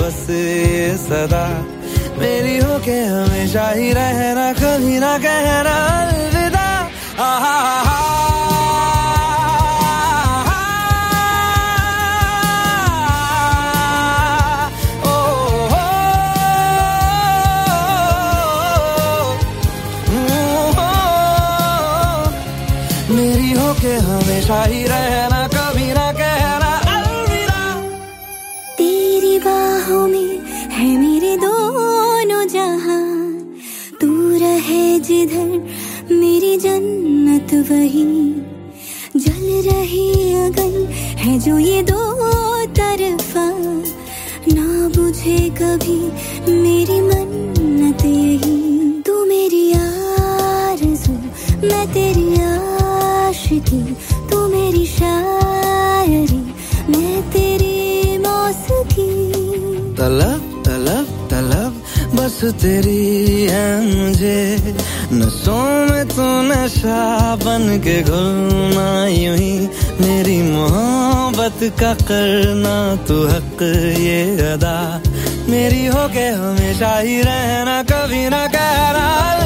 बस सदा। मेरी हो के हमेशा ही रहना, कभी ना कहना अलविदा। आहा मेरी हो के हमेशा ही रहना, कभी ना कहना बाहों में है मेरे दोनों जहाँ। तू रहे जिधर, मेरी जन्नत वही। जल रही अगन है जो ये दो तरफा। ना बुझे कभी मेरी मन्नत यही। तू मेरी आरज़ू, मैं तेरी आशिकी। तलब तलब तलब बस तेरी है मुझे नसों में तो नशा बन के घुलना यूँ ही मेरी मोहब्बत का करना तू हक ये अदा। मेरी हो के हमेशा ही रहना, कभी ना कहना।